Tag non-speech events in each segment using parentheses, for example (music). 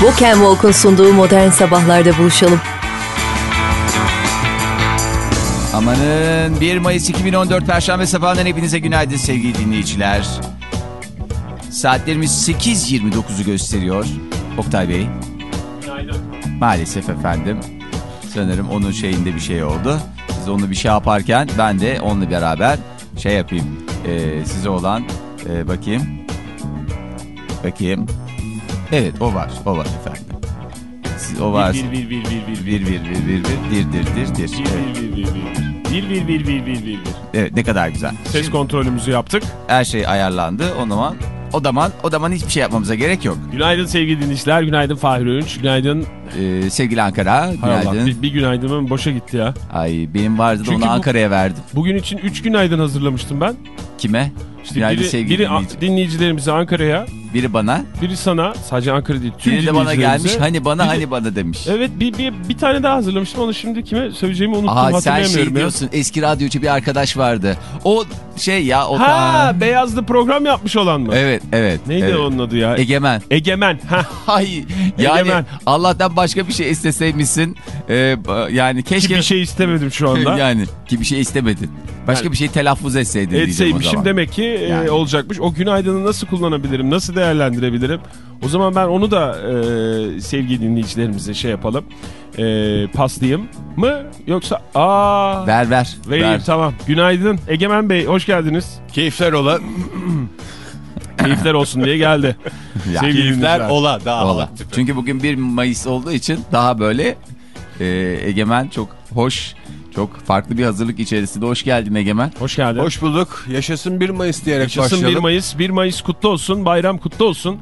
Walk and Walk'un sunduğu modern sabahlarda buluşalım. Amanın 1 Mayıs 2014 Perşembe sabahından hepinize günaydın sevgili dinleyiciler. Saatlerimiz 8.29'u gösteriyor. Oktay Bey. Günaydın. Maalesef efendim. Sanırım onun şeyinde bir şey oldu. Siz onu bir şey yaparken ben de onunla beraber şey yapayım. Ee, size olan e, bakayım. Bakayım. Evet o var. O var efendim. Siz, o var. Bir bir bir bir bir bir. Bir bir bir bir dir dir dir dir. Bir bir bir bir bir. Bir bir bir bir. Evet ne kadar güzel. Ses kontrolümüzü yaptık. Her şey ayarlandı. O zaman o zaman o zaman hiçbir şey yapmamıza gerek yok. Günaydın sevgili dinleyiciler. Günaydın Fahir Öğünç. Günaydın. Ee, sevgili Ankara, Allah, günaydın. bir, bir günaydınım boşa gitti ya. Ay benim vardı da Çünkü onu Ankara'ya verdim. Bugün için 3 günaydın hazırlamıştım ben. Kime? İşte günaydın biri, sevgili biri dinleyici. dinleyicilerimize Ankara'ya, Biri bana, biri sana, sadece Ankara değil tüm biri de bana gelmiş. Hani bana Biri- hani bana demiş. Evet bir, bir, bir tane daha hazırlamıştım onu şimdi kime söyleyeceğimi unuttum Aa sen şey ya. diyorsun eski radyocu bir arkadaş vardı. O şey ya o Ha beyazlı program yapmış olan mı? Evet evet. Neydi evet. onun adı ya? Egemen. Egemen. Ha. (laughs) Hay yani Egemen. Allah'tan başka bir şey isteseymişsin. Ee, yani Ki keşke bir şey istemedim şu (laughs) anda. yani ki bir şey istemedin. Başka Yani- bir şey telaffuz etseydin Etseymişim demek ki e, Yani. olacakmış. O günaydını nasıl kullanabilirim, nasıl değerlendirebilirim? O zaman ben onu da e, sevgili dinleyicilerimize şey yapalım. E, paslayayım mı yoksa aa Ver ver. vereyim ver. tamam. Günaydın Egemen Bey hoş geldiniz. Keyifler ola. Keyifler olsun diye geldi. (laughs) Ya, Keyifler ola. Daha Ola. aktif. Çünkü bugün 1 Mayıs olduğu için daha böyle e, Egemen çok hoş, çok farklı bir hazırlık içerisinde. Hoş geldin Egemen. Hoş geldin. Hoş bulduk. Yaşasın 1 Mayıs diyerek Yaşasın 1 başlayalım. Mayıs. 1 Mayıs kutlu olsun. Bayram kutlu olsun.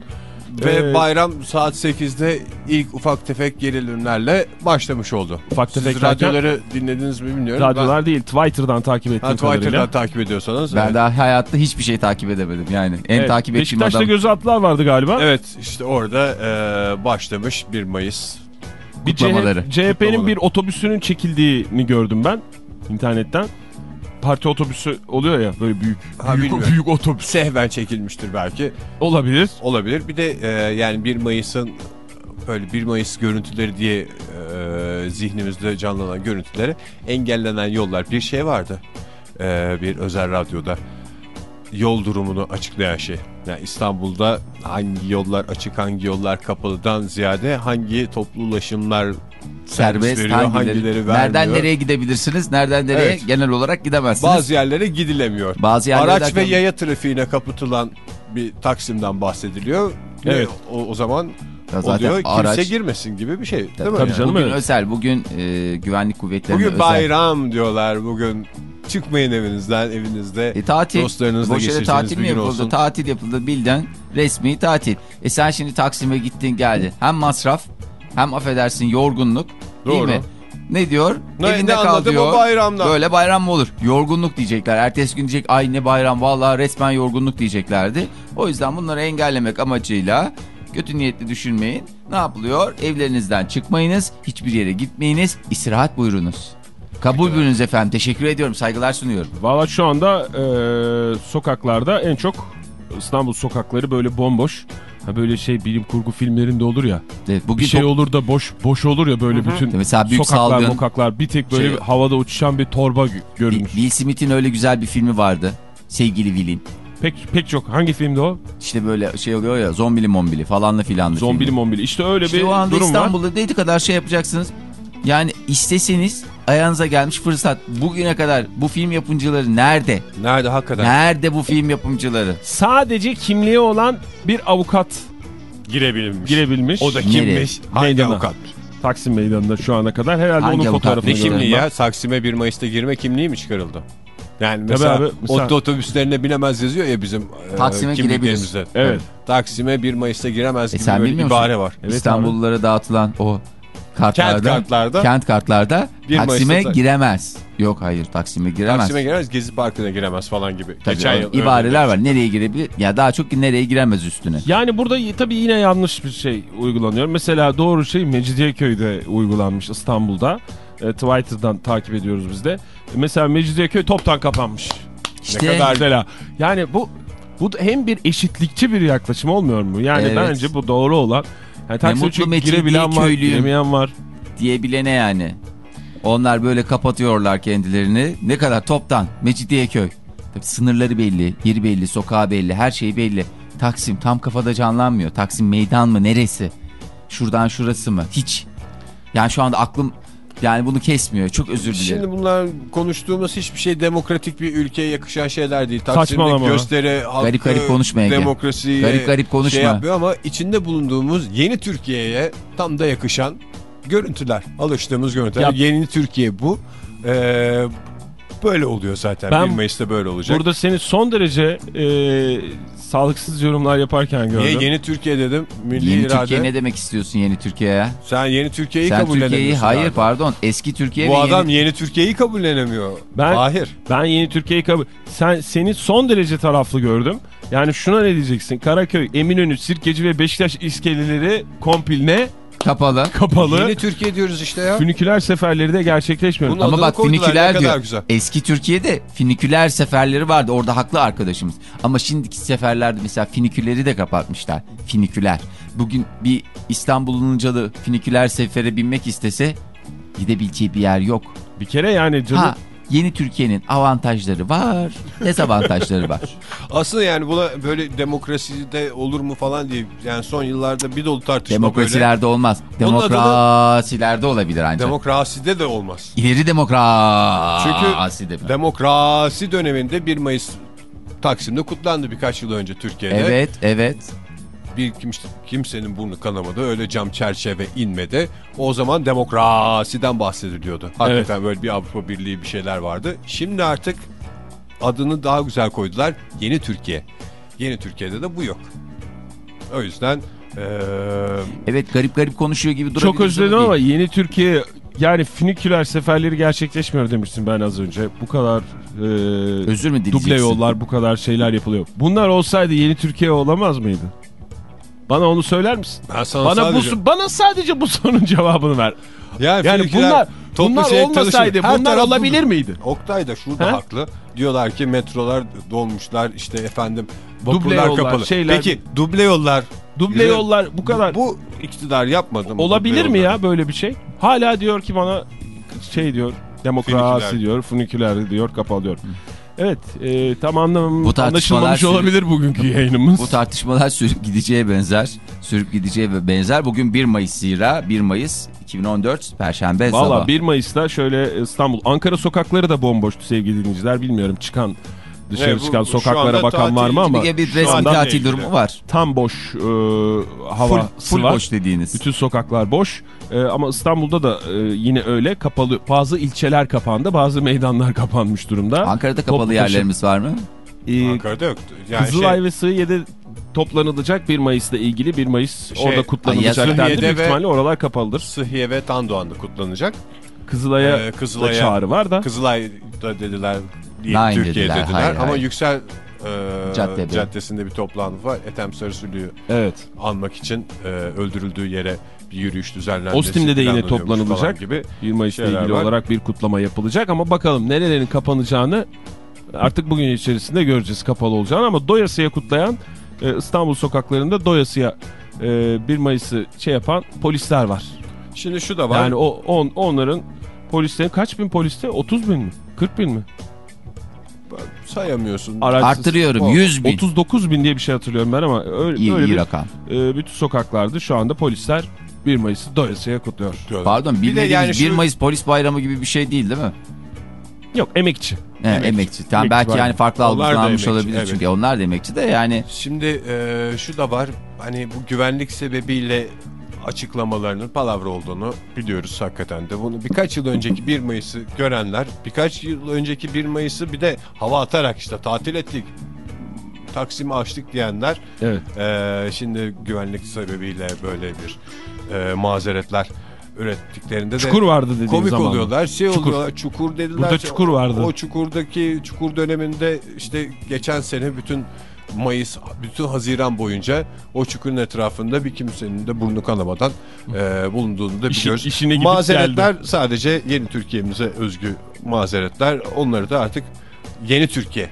Ve Ee, bayram saat 8'de ilk ufak tefek gerilimlerle başlamış oldu. Ufak Siz tefek derken- radyoları dinlediniz mi bilmiyorum. Radyolar değil Twitter'dan takip Ben, ettiğim ha, Twitter'dan kadarıyla. takip ediyorsanız. Ben evet. daha hayatta hiçbir şey takip edemedim yani. En Evet, takip ettiğim Beşiktaş'ta adam gözü atlar vardı galiba. Evet işte orada e, başlamış 1 Mayıs. Bir kutlamaları. CHP'nin Kutlamaları. bir otobüsünün çekildiğini gördüm ben internetten. Parti otobüsü oluyor ya böyle büyük. Ha, büyük, bilmiyorum. büyük otobüs. Sehven çekilmiştir belki. Olabilir. Olabilir. Bir de e, yani 1 Mayıs'ın böyle 1 Mayıs görüntüleri diye e, zihnimizde canlanan görüntüleri engellenen yollar. Bir şey vardı e, bir özel radyoda yol durumunu açıklayan şey. Yani İstanbul'da hangi yollar açık hangi yollar kapalıdan ziyade hangi toplu ulaşımlar serbest veriyor, hangileri, hangileri vermiyor. nereden nereye gidebilirsiniz, nereden nereye Evet. genel olarak gidemezsiniz. Bazı yerlere gidilemiyor. Bazı yerlere Araç ve derken- yaya trafiğine kapatılan bir Taksim'den bahsediliyor. Ve Evet. O, o zaman Ya zaten oluyor kimse araç- girmesin gibi bir şey. Değil Tabii, mi? Tabii Yani? canım. Bugün evet. özel, bugün e, güvenlik kuvvetlerine Bugün özel. bayram diyorlar. Bugün çıkmayın evinizden evinizde. E, tatil. Dostlarınızla Boş geçireceğiniz tatil bir mi gün yapıldı? olsun. Tatil yapıldı bilden resmi tatil. E sen şimdi Taksim'e gittin geldin. Hem masraf hem affedersin yorgunluk değil Doğru. mi? Ne diyor? Ne- Evinde ne kal diyor. bayramdan? Böyle bayram mı olur? Yorgunluk diyecekler. Ertesi gün diyecek ay ne bayram vallahi resmen yorgunluk diyeceklerdi. O yüzden bunları engellemek amacıyla kötü niyetli düşünmeyin. Ne yapılıyor? Evlerinizden çıkmayınız. Hiçbir yere gitmeyiniz. istirahat buyurunuz. Kabul buyurunuz efendim. Teşekkür ediyorum. Saygılar sunuyorum. Valla şu anda e, sokaklarda en çok İstanbul sokakları böyle bomboş. Ha böyle şey bilim kurgu filmlerinde olur ya. Evet, bugün Bir şey olur da boş boş olur ya böyle bütün Mesela büyük sokaklar salgın. mokaklar bir tek böyle Şey- havada uçuşan bir torba gö- görünür. Will Smith'in öyle güzel bir filmi vardı. Sevgili Will'in. Pek pek çok. Hangi filmde o? İşte böyle şey oluyor ya zombili mombili falanlı filanlı Zombili filmi. mombili. İşte öyle İşte bir o anda durum var. İstanbul'da dediği kadar şey yapacaksınız. Yani isteseniz ayağınıza gelmiş fırsat. Bugüne kadar bu film yapımcıları nerede? Nerede hakikaten? Nerede bu film yapımcıları? Sadece kimliği olan bir avukat Girebilmiş. girebilmiş. O da Nereye? kimmiş? Hangi Meydana. avukat? Taksim Meydanı'nda şu ana kadar. Herhalde Hangi onun fotoğrafını Ne kimliği ya? Taksim'e 1 Mayıs'ta girme kimliği mi çıkarıldı? Yani Tabii mesela, abi, mesela- otlu otobüslerine binemez yazıyor ya bizim e, Taksim'e kimliklerimizde. Evet. Taksim'e 1 Mayıs'ta giremez E gibi böyle ibare var. Evet İstanbullulara dağıtılan o kartlarda. Kent kartlarda Kent kartlarda Taksim'e Mayıs'ta- giremez. Yok hayır Taksim'e giremez. Taksim'e giremez, Gezi Parkı'na giremez falan gibi. Tabii, Geçen yıl ibareler var. Nereye girebilir? Ya daha çok nereye giremez üstüne. Yani burada tabii yine yanlış bir şey uygulanıyor. Mesela doğru şey Mecidiyeköy'de uygulanmış İstanbul'da. E, Twitter'dan takip ediyoruz biz de. E, mesela Mecidiyeköy toptan kapanmış. İşte kadar mesela. Yani bu bu hem bir eşitlikçi bir yaklaşım olmuyor mu? Yani Evet. bence bu doğru olan Yani Taksim'e mutlu Metin girebilen diye var, köylüyüm. giremeyen var. diyebilene yani. Onlar böyle kapatıyorlar kendilerini. Ne kadar toptan. Mecidiyeköy. Tabii sınırları belli, yeri belli, sokağı belli, her şey belli. Taksim tam kafada canlanmıyor. Taksim meydan mı, neresi? Şuradan şurası mı? Hiç. Yani şu anda aklım yani bunu kesmiyor. Çok özür dilerim. Şimdi bunlar konuştuğumuz hiçbir şey demokratik bir ülkeye yakışan şeyler değil. Saçmalama. Taksim'de gösteri, hakkı, Garip garip konuşma Ege. demokrasiyi Garip garip konuşma. şey yapıyor ama içinde bulunduğumuz yeni Türkiye'ye tam da yakışan görüntüler. Alıştığımız görüntüler. Ya- Yeni Türkiye bu. Ee, böyle oluyor zaten. Ben 1 Mayıs'ta böyle olacak. Burada seni son derece e, sağlıksız yorumlar yaparken gördüm. Niye yeni Türkiye dedim? Milli Yeni irade. Türkiye ne demek istiyorsun yeni Türkiye'ye? Sen yeni Türkiye'yi Sen Türkiye'yi kabullenemiyorsun. hayır abi. pardon eski Türkiye Bu ve adam yeni... yeni Türkiye'yi kabullenemiyor. Ben- Hayır. Ben yeni Türkiye'yi kabul... Sen, seni son derece taraflı gördüm. Yani şuna ne diyeceksin? Karaköy, Eminönü, Sirkeci ve Beşiktaş iskeleleri kompiline kapalı. kapalı. Yeni Türkiye diyoruz işte ya. Füniküler seferleri de gerçekleşmiyor. Bunun Ama bak kadar diyor. güzel. Eski Türkiye'de finiküler seferleri vardı. Orada haklı arkadaşımız. Ama şimdiki seferlerde mesela finiküleri de kapatmışlar. Finiküler. Bugün bir İstanbul'un Uncalı finiküler sefere binmek istese gidebileceği bir yer yok. Bir kere yani canım... Ha yeni Türkiye'nin avantajları var, dezavantajları var. (laughs) Aslında yani buna böyle demokraside olur mu falan diye yani son yıllarda bir dolu tartışma Demokrasilerde olmaz. Bunun adını- Demokrasilerde olabilir böyle. ancak. Demokraside de olmaz. İleri demokraside mi? Çünkü demokrasi döneminde 1 Mayıs Taksim'de kutlandı birkaç yıl önce Türkiye'de. Evet, evet. Bir kimse, kimsenin burnu kanamadı. Öyle cam çerçeve inmedi. O zaman demokrasiden bahsediliyordu. Hakikaten böyle bir Avrupa Birliği bir şeyler vardı. Şimdi artık adını daha güzel koydular. Yeni Türkiye. Yeni Türkiye'de de bu yok. O yüzden eee, Evet garip garip konuşuyor gibi durabilir. Çok özledim ama yeni Türkiye yani finiküler seferleri gerçekleşmiyor demiştin ben az önce. Bu kadar e, Özür mü duble yollar bu kadar şeyler yapılıyor. Bunlar olsaydı yeni Türkiye olamaz mıydı? Bana onu söyler misin? ben sana Bana sadece... bu bana sadece bu (laughs) sorunun cevabını ver. Yani, Yani bunlar bunlar şey olmasaydı. Her bunlar olabilir dolu. miydi? Oktay da şurada He? haklı. Diyorlar ki metrolar dolmuşlar işte efendim Duble yollar, kapalı. şeyler- Peki duble yollar Duble Güzel. yollar bu kadar Bu iktidar yapmadı mı? olabilir mi yolları? ya böyle bir şey? Hala diyor ki bana şey diyor demokrasi Finiküler. diyor funiküler diyor kapalıyor. Evet e, tam anlam Bu anlaşılmamış olabilir bugünkü (laughs) yayınımız. Bu tartışmalar sürüp gideceğe benzer. Sürüp gideceğe ve benzer. Bugün 1 Mayıs zira 1 Mayıs 2014 Perşembe Valla sabah. 1 Mayıs'ta şöyle İstanbul, Ankara sokakları da bomboştu sevgili dinleyiciler. Bilmiyorum çıkan dışarı Evet, bu- çıkan şu anda sokaklara bakan var mı ama Bir, bir resmi tatil değil. durumu var. tam boş e, hava Full, full var. boş dediğiniz. Bütün sokaklar boş E, ama İstanbul'da da e, yine öyle kapalı. Bazı ilçeler kapandı, bazı meydanlar (laughs) kapanmış durumda. Ankara'da kapalı Toplu yerlerimiz var mı? E, Ankara'da yoktu. Yani Kızılay şey, ve Sığıye'de toplanılacak 1 Mayıs'la ilgili 1 Mayıs Şey, orada kutlanılacak. Sığıye'de Büyük ve- ihtimalle oralar kapalıdır. Sıhhiye ve Tandoğan'da kutlanacak. Kızılay'a Ee, da Kızılay'a çağrı var da. Kızılay'da dediler Nine Türkiye dediler, dediler. hayır, Ama hayır. Yüksel e, Caddede. Caddesi'nde bir toplantı var. Ethem Sarısülü'yü Evet. anmak için e, öldürüldüğü yere bir yürüyüş düzenlenmesi Ostim'de de yine toplanılacak. gibi. 1 Mayıs'la ilgili var. olarak bir kutlama yapılacak ama bakalım nerelerin kapanacağını artık bugün içerisinde göreceğiz kapalı olacağını ama doyasıya kutlayan e, İstanbul sokaklarında doyasıya e, 1 Mayıs'ı şey yapan polisler var. Şimdi şu da var. Yani o on, onların polislerin kaç bin poliste? 30 bin mi? 40 bin mi? Sayamıyorsun. Araçsız. Arttırıyorum O, 100 bin. 39 bin diye bir şey hatırlıyorum ben ama öyle, İyi, öyle iyi bir rakam. e, bütün sokaklarda şu anda polisler 1 Mayıs'ı doyasıya kutluyor. Pardon Bir de yani 1 şu- Mayıs polis bayramı gibi bir şey değil değil mi? Yok emekçi. He, emekçi. Emekçi. Tamam, Emekçi belki var. yani farklı algılanmış emekçi, olabilir evet. çünkü onlar da emekçi de yani Şimdi e, şu da var. Hani bu güvenlik sebebiyle açıklamalarının palavra olduğunu biliyoruz hakikaten de. Bunu birkaç yıl önceki 1 Mayıs'ı görenler, birkaç yıl önceki 1 Mayıs'ı bir de hava atarak işte tatil ettik, Taksim'i açtık diyenler Evet. e, şimdi güvenlik sebebiyle böyle bir e, mazeretler ürettiklerinde de Çukur vardı dediğim komik zaman. oluyorlar. Şey Çukur. oluyorlar. Çukur dediler. Burada çukur vardı. O çukurdaki çukur döneminde işte geçen sene bütün Mayıs, bütün Haziran boyunca o çukurun etrafında bir kimsenin de burnu kanamadan e, bulunduğunu da İşi- biliyoruz. işine gidip Mazeretler sadece yeni Türkiye'mize özgü mazeretler. Onları da artık yeni Türkiye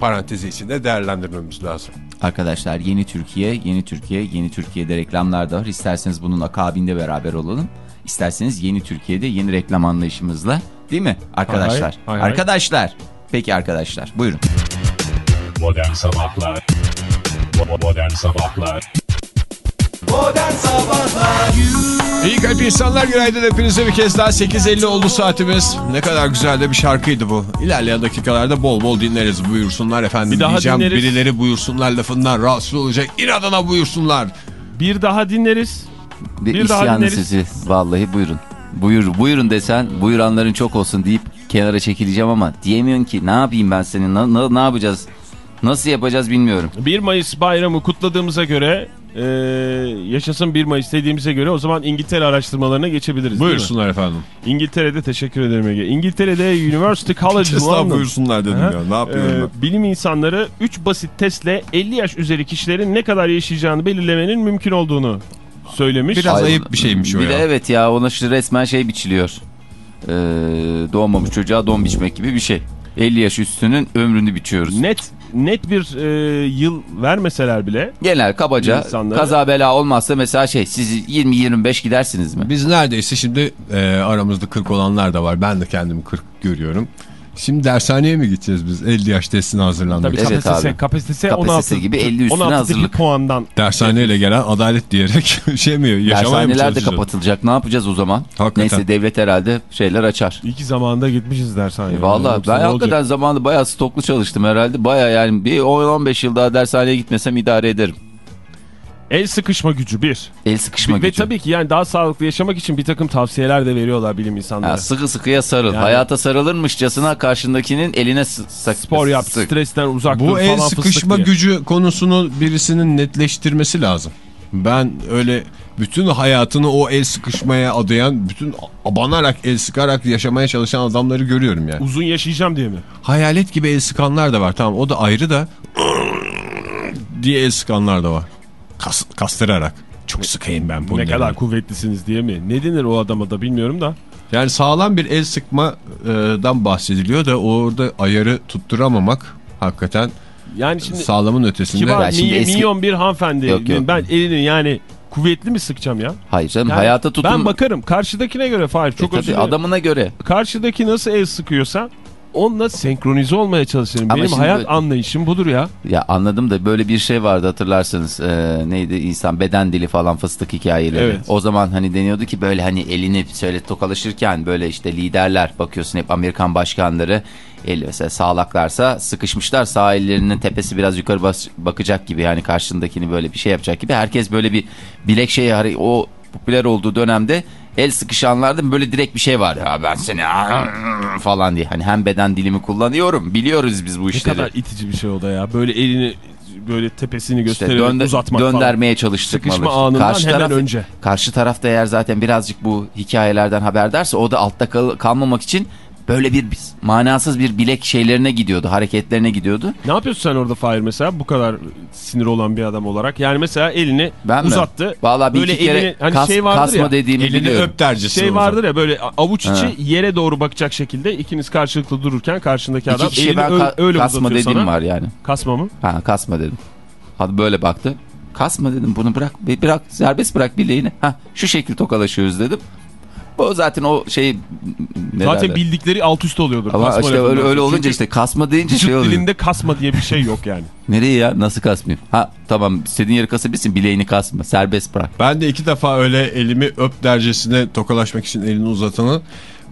parantezi içinde değerlendirmemiz lazım. Arkadaşlar yeni Türkiye, yeni Türkiye, yeni Türkiye'de reklamlar da var. İsterseniz bunun akabinde beraber olalım. İsterseniz yeni Türkiye'de yeni reklam anlayışımızla değil mi arkadaşlar? Hay hay, hay hay. Arkadaşlar. Peki arkadaşlar buyurun. Modern Sabahlar Bo- Modern Sabahlar İyi kalp insanlar günaydın hepinize bir kez daha 8.50 oldu saatimiz. Ne kadar güzel de bir şarkıydı bu. İlerleyen dakikalarda bol bol dinleriz buyursunlar efendim. Bir daha Diyeceğim dinleriz. birileri buyursunlar lafından rahatsız olacak. İnadına buyursunlar. Bir daha dinleriz. Bir, Bir daha isyanı dinleriz. sizi vallahi buyurun. Buyur, buyurun desen buyuranların çok olsun deyip kenara çekileceğim ama diyemiyorsun ki ne yapayım ben senin ne, ne, ne yapacağız? Nasıl yapacağız bilmiyorum. 1 Mayıs bayramı kutladığımıza göre e, yaşasın 1 Mayıs dediğimize göre o zaman İngiltere araştırmalarına geçebiliriz. Buyursunlar efendim. İngiltere'de teşekkür ederim Ege. İngiltere'de University (laughs) College London. buyursunlar dedim Aha. ya. Ne yapıyorum Ee, bilim insanları 3 basit testle 50 yaş üzeri kişilerin ne kadar yaşayacağını belirlemenin mümkün olduğunu söylemiş. Biraz Ay, ayıp bir şeymiş o Bir ya. de evet ya ona şu resmen şey biçiliyor. Ee, doğmamış çocuğa don biçmek gibi bir şey. 50 yaş üstünün ömrünü biçiyoruz. Net net bir e, yıl vermeseler bile Genel kabaca İnsanlara- kaza bela olmazsa mesela şey siz 20-25 gidersiniz mi? Biz neredeyse şimdi e, aramızda 40 olanlar da var. Ben de kendimi 40 görüyorum. Şimdi dershaneye mi gideceğiz biz 50 yaş testine hazırlanmak tabii? Evet KPSS, abi. KPSS, KPSS 16 gibi 50 üstüne 16 hazırlık. puandan Dershaneyle gelen adalet diyerek (laughs) şey mi yaşamaya Dershaneler de kapatılacak ne yapacağız o zaman? Hakikaten. Neyse devlet herhalde şeyler açar. İyi ki zamanında gitmişiz dershaneye. Valla Yoksa ben olacak? hakikaten zamanında bayağı stoklu çalıştım herhalde. Bayağı yani bir 10-15 yıl daha dershaneye gitmesem idare ederim. El sıkışma gücü bir. El sıkışma Ve gücü. tabii ki yani daha sağlıklı yaşamak için bir takım tavsiyeler de veriyorlar bilim insanları. Ha, sıkı sıkıya sarıl. Yani- Hayata sarılırmışçasına karşındakinin eline sı- sak- Spor yap, sık. stresten uzak dur Bu el falan fıstık sıkışma gücü konusunu birisinin netleştirmesi lazım. Ben öyle bütün hayatını o el sıkışmaya adayan, bütün abanarak el sıkarak yaşamaya çalışan adamları görüyorum yani. Uzun yaşayacağım diye mi? Hayalet gibi el sıkanlar da var tamam o da ayrı da (laughs) diye el sıkanlar da var. Kas, kastırarak. Çok sıkayım ben bunu. Ne kadar kuvvetlisiniz diye mi? Ne denir o adama da bilmiyorum da. Yani sağlam bir el sıkmadan bahsediliyor da orada ayarı tutturamamak hakikaten Yani şimdi sağlamın ötesinde. kibar, Ya şimdi mi- eski- milyon bir hanımefendi. Yok, yok. Ben elini yani kuvvetli mi sıkacağım ya? Hayır canım Yani hayata tutun. Ben bakarım karşıdakine göre Fahir çok E özür tabii adamına göre. Karşıdaki nasıl el sıkıyorsa onunla senkronize olmaya çalışırım. Ama Benim hayat böyle- anlayışım budur ya. Ya anladım da böyle bir şey vardı hatırlarsanız. Ee, neydi insan beden dili falan fıstık hikayeleri. Evet. O zaman hani deniyordu ki böyle hani elini şöyle tokalaşırken böyle işte liderler bakıyorsun hep Amerikan başkanları el mesela sağlaklarsa sıkışmışlar sağ ellerinin tepesi biraz yukarı bas- bakacak gibi yani karşındakini böyle bir şey yapacak gibi. Herkes böyle bir bilek şeyi hari- o popüler olduğu dönemde el sıkışanlarda böyle direkt bir şey var ya ben seni falan diye. Hani hem beden dilimi kullanıyorum biliyoruz biz bu Ne işleri. kadar itici bir şey o da ya. Böyle elini böyle tepesini İşte göstererek dönde- uzatmak falan. döndermeye çalıştırmalı. Sıkışma anından hemen önce. Karşı tarafta eğer zaten birazcık bu hikayelerden haberdarsa o da altta kal- kalmamak için böyle bir manasız bir bilek şeylerine gidiyordu, hareketlerine gidiyordu. Ne yapıyorsun sen orada Fahir mesela bu kadar sinir olan bir adam olarak? Yani mesela elini Ben mi? uzattı. Vallahi bir Böyle iki kere elini- hani kas- şey vardır kasma ya, dediğimi Elini biliyorum. öp Şey vardır ya böyle avuç içi Ha. yere doğru bakacak şekilde ikiniz karşılıklı dururken karşındaki adam İki elini ben ö- ka- öyle kasma dediğim sana. var yani. Kasma mı? Ha kasma dedim. Hadi böyle baktı. Kasma dedim bunu bırak bırak serbest bırak bileğini. Ha şu şekil tokalaşıyoruz dedim. Bu zaten o şey ne Zaten derler? bildikleri alt üst oluyordur. Ama kasma işte öyle, öyle olunca Çünkü işte kasma deyince şey oluyor. dilinde kasma diye bir şey yok yani. (laughs) Nereye ya? Nasıl kasmayayım? Ha tamam istediğin yeri kasabilirsin. Bileğini kasma. Serbest bırak. Ben de iki defa öyle elimi öp dercesine tokalaşmak için elini uzatanı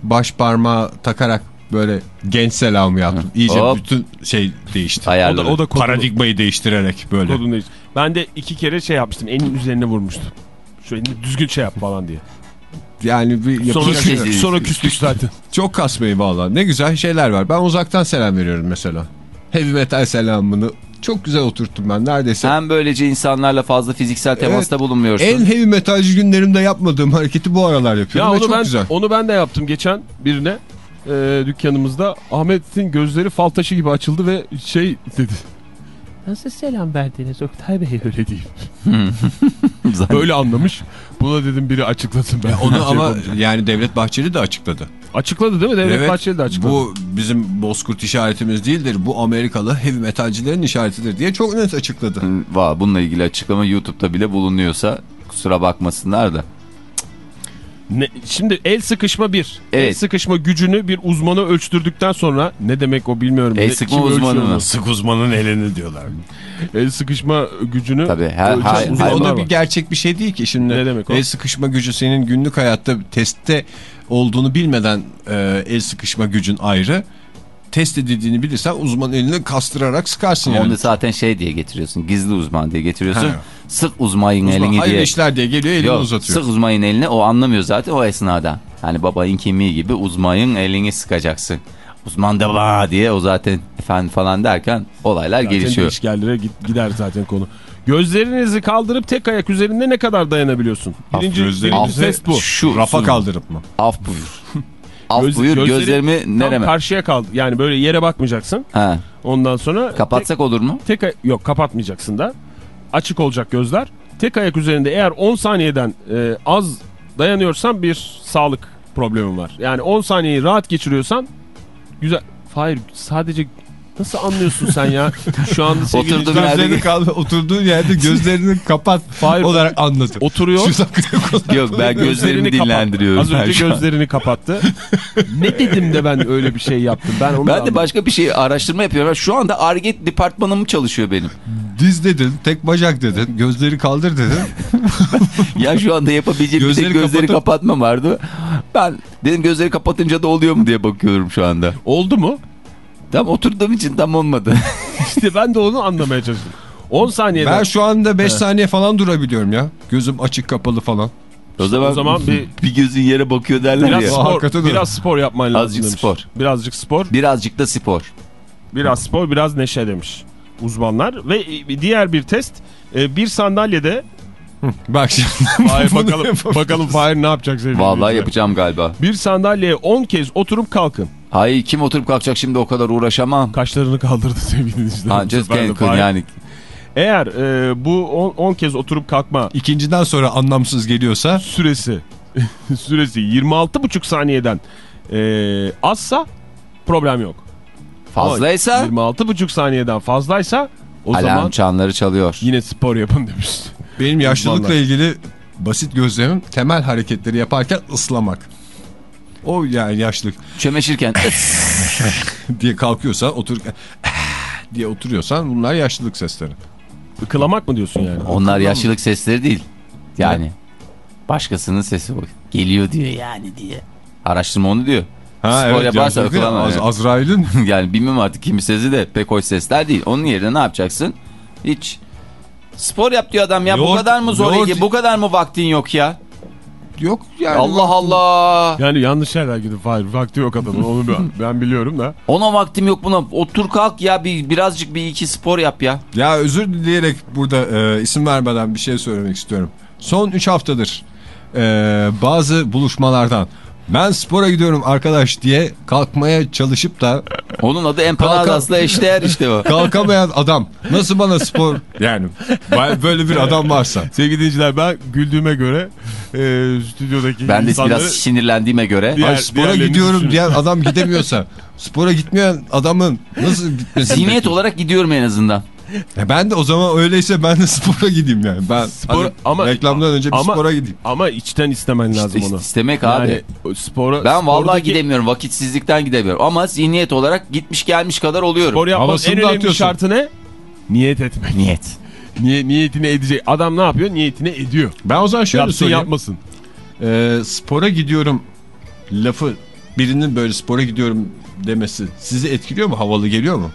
baş parmağı takarak böyle genç selamı yaptım. İyice Hop. bütün şey değişti. Ayarları. O da, o da kodunu- Paradigmayı değiştirerek böyle. kodunu değiş- Ben de iki kere şey yapmıştım. Elin üzerine vurmuştum. Şu elini düzgün şey yap falan diye. Yani bir Sonra, küstük, sonra küstük zaten. Çok kasmayı valla. Ne güzel şeyler var. Ben uzaktan selam veriyorum mesela. Heavy metal selamını çok güzel oturttum ben neredeyse. Sen böylece insanlarla fazla fiziksel temasta bulunmuyorsun. En heavy metalci günlerimde yapmadığım hareketi bu aralar Ya yapıyorum ve onu çok ben, güzel. onu ben de yaptım geçen birine e, dükkanımızda. Ahmet'in gözleri fal taşı gibi açıldı ve şey dedi. Nasıl selam verdiniz Oktay Bey öyle değil. (laughs) Böyle anlamış. Buna dedim biri açıklasın ben. Onu Şey ama yani Devlet Bahçeli de açıkladı. açıkladı değil mi? Devlet Bahçeli de açıkladı. Bu bizim bozkurt işaretimiz değildir. Bu Amerikalı heavy metalcilerin işaretidir diye çok net açıkladı. Va, bununla ilgili açıklama YouTube'da bile bulunuyorsa kusura bakmasınlar da. Ne, şimdi el sıkışma bir. El Evet. sıkışma gücünü bir uzmanı ölçtürdükten sonra ne demek o bilmiyorum. El sıkma kim uzmanı mı? Sık uzmanın elini diyorlar. El sıkışma gücünü Tabii, her- her- uzmanlar o da bir gerçek bir şey değil ki. Şimdi Ne demek o? el sıkışma gücü senin günlük hayatta testte olduğunu bilmeden e, el sıkışma gücün ayrı. Test edildiğini bilirsen uzman elini kastırarak sıkarsın Ama yani. Onu zaten şey diye getiriyorsun. Gizli uzman diye getiriyorsun. Ha. Sık uzmayın Uzman, elini hayırlı diye. işler diye geliyor elini Yok, uzatıyor. sık uzmayın eline o anlamıyor zaten o esnada. Hani babayın kemiği gibi uzmayın elini sıkacaksın. Uzman da va diye o zaten efendim falan derken olaylar Zaten gelişiyor. değişkenlere git- gider zazen konu. Gözlerinizi kaldırıp tek ayak üzerinde ne kadar dayanabiliyorsun? Birinci, birinci test bu. Şu Rafa kaldırıp mı? Af buyur. Af Göz- buyur gözleri gözlerimi nereme? karşıya kaldı. Yani böyle yere bakmayacaksın. Ha, Ondan sonra kapatsak olur mu? tek, tek yok kapatmayacaksın da. Açık olacak gözler. Tek ayak üzerinde eğer 10 saniyeden e, az dayanıyorsan bir sağlık problemin var. Yani 10 saniyeyi rahat geçiriyorsan güzel. Hayır sadece nasıl anlıyorsun sen ya? Şu anda sevgili Oturduğum yerde- kaldı, oturduğun yerde gözlerini (laughs) kapat Hayır, olarak anladı. oturuyor. (laughs) Yok ben gözlerimi dinlendiriyorum. Az önce an. gözlerini kapattı. ne dedim de ben öyle bir şey yaptım. Ben onu Ben de başka bir şey araştırma yapıyorum. Şu anda Arget departmanım çalışıyor benim. Diz dedin, tek bacak dedin, gözleri kaldır dedin. (laughs) Ya şu anda yapabileceğim bir Gözleri tek gözleri kapatıp- kapatma vardı. Ben dedim gözleri kapatınca da oluyor mu diye bakıyorum şu anda. Oldu mu? Tam oturduğum için tam olmadı. (laughs) İşte ben de onu anlamaya çalıştım. 10 saniyeden. Ben şu anda 5 saniye falan durabiliyorum ya. Gözüm açık kapalı falan. o zaman, o zaman bir- bir gözün yere bakıyor derler Biraz ya. spor, hakikaten öyle. biraz spor yapman lazım Azıcık demiş. spor. Birazcık spor, Birazcık da spor. biraz spor, biraz neşe demiş uzmanlar. Ve e, diğer bir test bir bir sandalyede Bak şimdi. (laughs) Hayır bakalım bakalım Fahir ne yapacak sevgili Vallahi yapacağım galiba. Bir sandalyeye 10 kez oturup kalkın. Hayır kim oturup kalkacak şimdi o kadar uğraşamam. Kaşlarını kaldırdı (laughs) sevgili dinleyiciler. Ancak yani. Eğer e, bu 10 kez oturup kalkma İkinciden sonra anlamsız geliyorsa süresi (laughs) süresi 26,5 saniyeden e, azsa problem yok. Fazlaysa Ama 26,5 saniyeden fazlaysa o alarm zaman çanları çalıyor. yine spor yapın demiş. benim yaşlılıkla ilgili basit gözlemim temel hareketleri yaparken ıslamak. O yani yaşlılık Çömeşirken (laughs) (laughs) diye kalkıyorsan otururken diye oturuyorsan bunlar yaşlılık sesleri. Ikılamak mı diyorsun yani? onlar yaşlılık sesleri değil. Yani başkasının sesi o. Geliyor diyor yani diye. Araştırma onu diyor. Spor yaparsa yaşlılık değil, akılamaz. Az, yani. Azrail'in (laughs) yani bilmem artık kimi sesi de pek hoş sesler değil. Onun yerine ne yapacaksın? Hiç. Spor yap diyor adam ya. bu Yoğurt- kadar mı zor yoğurt-? Bu kadar mı vaktin yok ya? Yok yani. Allah Allah. Yani yanlış yerler gidip hayır vakti yok adamın onu ben, (laughs) ben biliyorum da. Ona vaktim yok buna. Otur kalk ya bir birazcık bir iki spor yap ya. Ya özür dileyerek burada e, isim vermeden bir şey söylemek istiyorum. Son 3 haftadır e, bazı buluşmalardan ben spora gidiyorum arkadaş diye kalkmaya çalışıp da Onun adı empanadasla eşdeğer işte o. (laughs) kalkamayan adam nasıl bana spor yani böyle bir adam varsa Sevgili dinleyiciler ben güldüğüme göre e, stüdyodaki Ben de insanları biraz sinirlendiğime göre. Diğer- Ay, spora gidiyorum diyen adam gidemiyorsa spora gitmeyen adamın nasıl gitmesi Zihniyet olarak gidiyorum en azından. Ya ben de o zaman öyleyse ben de spora gideyim yani. Ben Spor- hani ama- reklamdan önce bir ama- spora gideyim. ama içten istemen lazım İşte onu. istemek abi. Yani spora, Ben vallahi spordaki gidemiyorum. Vakitsizlikten gidemiyorum. Ama zihniyet olarak gitmiş gelmiş kadar oluyorum. Spor yapmanın en önemli atıyorsun. şartı ne? Niyet etmek. Niyet. Niye, niyetini edecek. Adam ne yapıyor? Niyetini ediyor. Ben o zaman şöyle Yapsın söyleyeyim. yapmasın. Ee, spora gidiyorum lafı birinin böyle spora gidiyorum demesi sizi etkiliyor mu? Havalı geliyor mu?